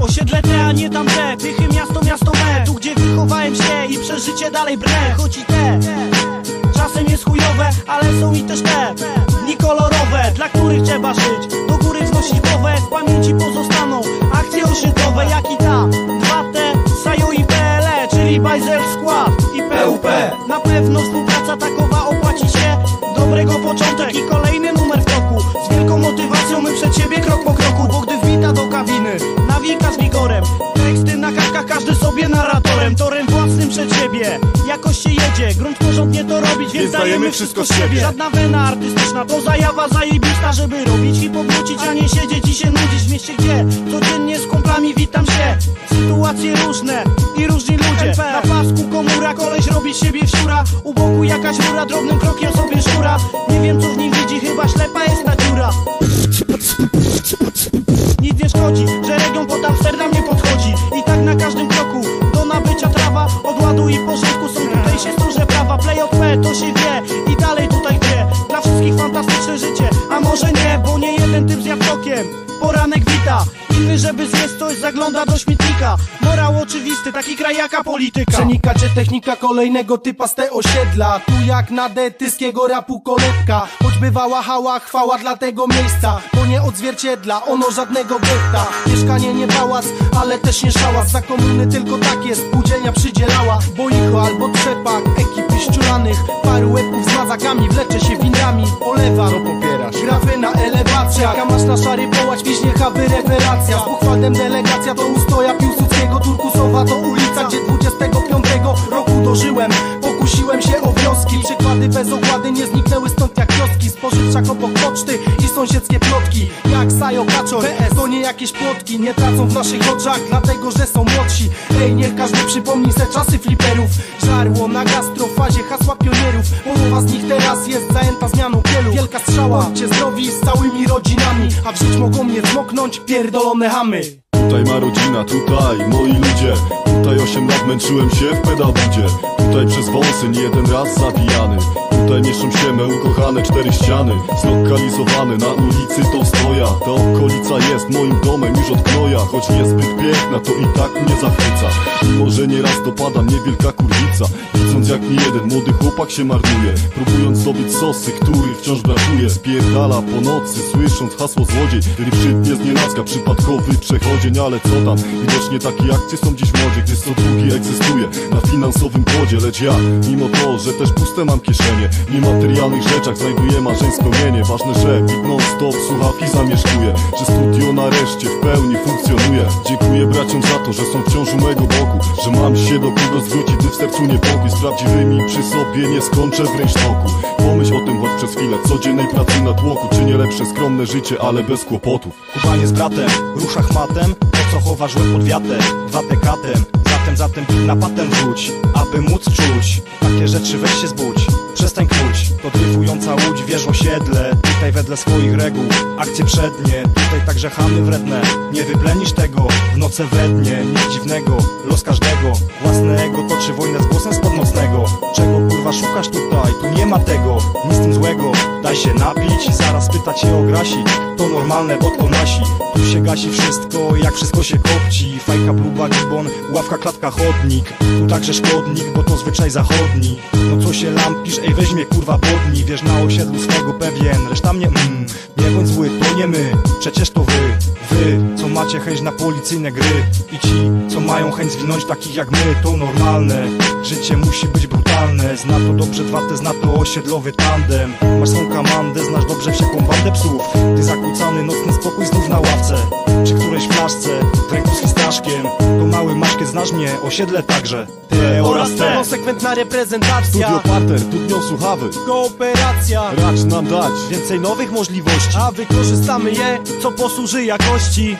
Wolę te, a nie tamte. Tychy miasto, miasto me. Tu gdzie wychowałem się i przez życie dalej brnę. Choć i te Czasem jest chujowe, ale są i też te. Dni kolorowe, dla których trzeba żyć. Do góry wznosić głowę, w pamięci pozostaną. Akcje osiedlowe, jak i ta 2T, Sajo i PLE Czyli Bajzer Skład i PUP Na pewno współpraca takowa opłaci się. Dobrego początek i kolejny numer w toku. Z wielką motywacją my przed siebie krok po kroku Bo gdy wbita do kabiny, nawika z wigorem Teksty na kartkach, każdy sobie narratorem. Torem własnym przed siebie. Jakoś się jedzie, grunt porządnie to robić Więc dajemy wszystko z siebie. Żadna wena artystyczna, to zajawa zajebista Żeby robić i powrócić, a nie siedzieć i się nudzić W mieście gdzie codziennie z kumplami witam się. Sytuacje różne i różni ludzie. Na pasku komura, koleś robi z siebie wsiura U boku jakaś rura, drobnym krokiem sobie szura. Nie wiem co w nim widzi, chyba ślepa jest ta dziura jabłkiem Poranek wita, inny żeby zjeść coś zagląda do śmietnika. Morał oczywisty, taki kraj jaka polityka. Przenika cię technika kolejnego typa z te osiedla. Tu jak na detyskiego rapu kolebka Choć bywała hała, chwała dla tego miejsca. To nie odzwierciedla, ono żadnego getta. Mieszkanie nie pałac, ale też nie szałas. Za komuny tylko tak jest, spółdzielnia przydzielała Boicho albo trzepak, ekipy ściulanych Paru łebków z mazakami, wlecze się winami. Olewam, co popierasz? Grafy na elewacja Kamasz na szary połać, wiśniecha wyreweracja Z pochwalem delegacja do ustoja Piłsudskiego Turkusowa to ulica, gdzie 25 roku dożyłem. Pokusiłem się o Przykłady bez okłady nie zniknęły stąd jak kioski Spożywczak obok poczty i sąsiedzkie plotki. Jak Sajo Kaczor, PS to nie jakieś plotki Nie tracą w naszych oczach, dlatego że są młodsi. Ej, niech każdy przypomni se czasy fliperów. Żarło na gastrofazie, hasła pionierów. Połowa z nich teraz jest zajęta zmianą kielu Wielka strzała, bądźcie zdrowi z całymi rodzinami A w żyć mogą mnie zmoknąć pierdolone hamy Tutaj ma rodzina, tutaj moi ludzie. Tutaj 8 lat męczyłem się w pedabudzie Tutaj przez wąsy nie jeden raz zawijany Tutaj mieszczą się me ukochane cztery ściany Zlokalizowane na ulicy Tolstoja. Ta okolica jest moim domem już od knoja Choć niezbyt piękna to i tak mnie zachwyca. Mimo, że nieraz dopada mnie wielka kurwica Widząc jak mi jeden młody chłopak się marnuje Próbując zdobyć sosy, których wciąż brakuje. Spierdala po nocy, słysząc hasło złodziej Rypszyt jest nienacka, przypadkowy przechodzień Ale co tam, widocznie takie akcje są dziś w modzie Gdy co drugi egzystuje na finansowym kodzie Lecz ja, mimo to, że też puste mam kieszenie W niematerialnych rzeczach znajduję marzeńską mienie Ważne, że bit stop słuchawki zamieszkuje Że studio nareszcie w pełni funkcjonuje. Dziękuję braciom za to, że są wciąż u mego boku Że mam się do kogo zwrócić, gdy w sercu niepokój Z prawdziwymi przy sobie nie skończę w rynsztoku Pomyśl o tym choć przez chwilę Codziennej pracy na tłoku Czy nie lepsze skromne życie, ale bez kłopotów. Kubanie z bratem, rusza chmatem Po co chowasz pod wiatem, dwa dekatem Zatem, zatem na patent rzuć Aby móc czuć Takie rzeczy weź się zbudź Przestań kłuć To dryfująca łódź wież osiedle Tutaj wedle swoich reguł Akcje przednie Tutaj także chamy wredne. Nie wyplenisz tego W noce we dnie Nic dziwnego Los każdego Własne ego toczy wojnę z nie ma tego Nic tym złego. Daj się napić Zaraz pytać się o grasik To normalne, bo to nasi. Tu się gasi wszystko Jak wszystko się kopci. Fajka, próba, gibon Ławka, klatka, chodnik. Tu także szkodnik Bo to zwyczaj zachodni. No co się lampisz? Ej weźmie kurwa bodni Wiesz na osiedlu swego pewien. Reszta mnie mm Nie bądź zły, to nie my. Przecież to wy Wy, co macie chęć na policyjne gry. I ci, co mają chęć zwinąć takich jak my To normalne. Życie musi być brutalne Zna to dobrze dwa te zna to osiedlowy tandem. Masz swą kamandę, znasz dobrze wsiekłą bandę psów. Ty zakłócany nocny spokój znów na ławce. Przy którejś flaszce, w ręku z fistaszkiem To mały maszkę, znasz mnie, osiedle także. Te oraz te. konsekwentna reprezentacja. Studio Parter, tu dnią słuchawy. Kooperacja. Racz nam dać Więcej nowych możliwości. A wykorzystamy je co posłuży jakości